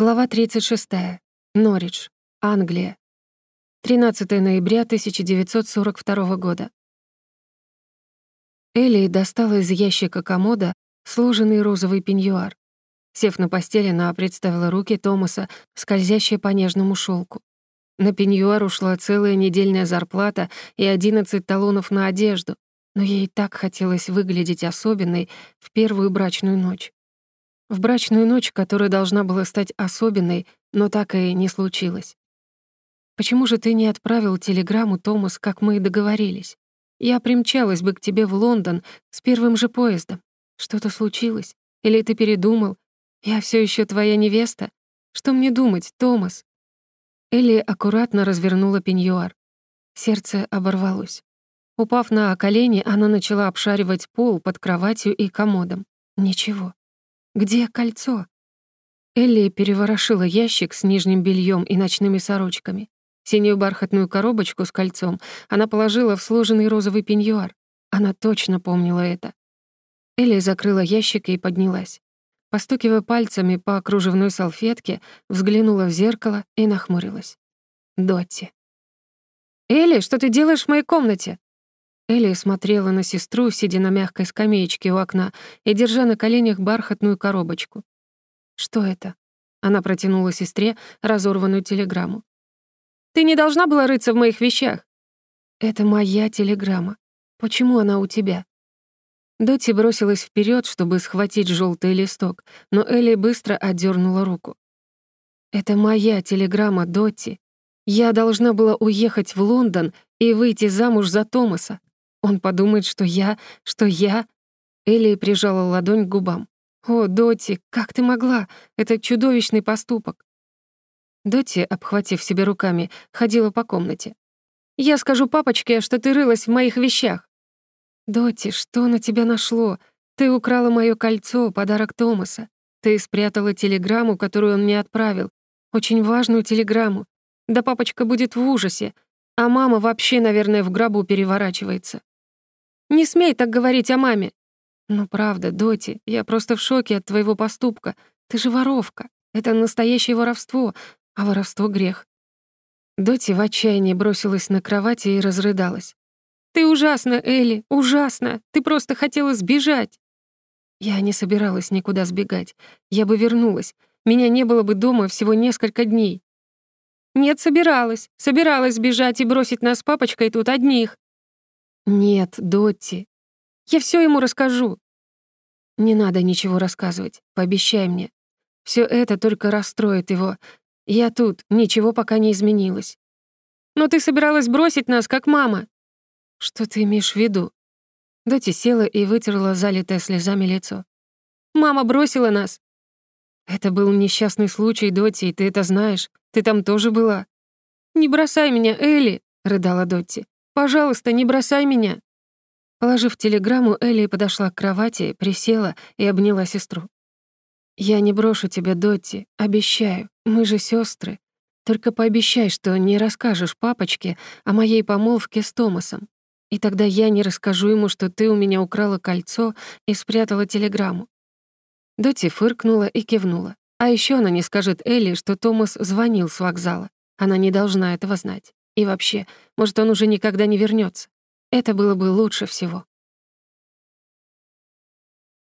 Глава 36. Норридж, Англия. 13 ноября 1942 года. Элли достала из ящика комода сложенный розовый пеньюар. Сев на постели, она представила руки Томаса, скользящие по нежному шелку. На пеньюар ушла целая недельная зарплата и 11 талонов на одежду, но ей так хотелось выглядеть особенной в первую брачную ночь. В брачную ночь, которая должна была стать особенной, но так и не случилось. «Почему же ты не отправил телеграмму, Томас, как мы и договорились? Я примчалась бы к тебе в Лондон с первым же поездом. Что-то случилось? Или ты передумал? Я все еще твоя невеста? Что мне думать, Томас?» Элли аккуратно развернула пеньюар. Сердце оборвалось. Упав на колени, она начала обшаривать пол под кроватью и комодом. Ничего. Где кольцо? Элли переворошила ящик с нижним бельем и ночными сорочками. Синюю бархатную коробочку с кольцом она положила в сложенный розовый пеньюар. Она точно помнила это. Элли закрыла ящик и поднялась. Постукивая пальцами по кружевной салфетке, взглянула в зеркало и нахмурилась. Дотти. «Элли, что ты делаешь в моей комнате?» Элли смотрела на сестру, сидя на мягкой скамеечке у окна и держа на коленях бархатную коробочку. «Что это?» Она протянула сестре разорванную телеграмму. «Ты не должна была рыться в моих вещах!» «Это моя телеграмма. Почему она у тебя?» Дотти бросилась вперед, чтобы схватить желтый листок, но Элли быстро отдернула руку. «Это моя телеграмма, Дотти. Я должна была уехать в Лондон и выйти замуж за Томаса. Он подумает, что я... что я...» Элли прижала ладонь к губам. «О, Доти, как ты могла? Это чудовищный поступок!» Доти, обхватив себе руками, ходила по комнате. «Я скажу папочке, что ты рылась в моих вещах!» «Доти, что на тебя нашло? Ты украла моё кольцо, подарок Томаса. Ты спрятала телеграмму, которую он мне отправил. Очень важную телеграмму. Да папочка будет в ужасе, а мама вообще, наверное, в гробу переворачивается. Не смей так говорить о маме. Ну правда, Доти, я просто в шоке от твоего поступка. Ты же воровка. Это настоящее воровство, а воровство — грех. Доти в отчаянии бросилась на кровати и разрыдалась. «Ты ужасна, Элли, ужасно! Ты просто хотела сбежать!» Я не собиралась никуда сбегать. Я бы вернулась. Меня не было бы дома всего несколько дней. «Нет, собиралась. Собиралась сбежать и бросить нас с папочкой тут одних. «Нет, Дотти. Я все ему расскажу». «Не надо ничего рассказывать, пообещай мне. Все это только расстроит его. Я тут, ничего пока не изменилось». «Но ты собиралась бросить нас, как мама». «Что ты имеешь в виду?» Дотти села и вытерла залитое слезами лицо. «Мама бросила нас». «Это был несчастный случай, Дотти, и ты это знаешь. Ты там тоже была». «Не бросай меня, Элли», — рыдала Дотти. Пожалуйста, не бросай меня!» Положив телеграмму, Элли подошла к кровати, присела и обняла сестру. «Я не брошу тебя, Дотти, обещаю, мы же сестры. Только пообещай, что не расскажешь папочке о моей помолвке с Томасом. И тогда я не расскажу ему, что ты у меня украла кольцо и спрятала телеграмму». Дотти фыркнула и кивнула. А еще она не скажет Элли, что Томас звонил с вокзала. Она не должна этого знать. И вообще, может, он уже никогда не вернется. Это было бы лучше всего.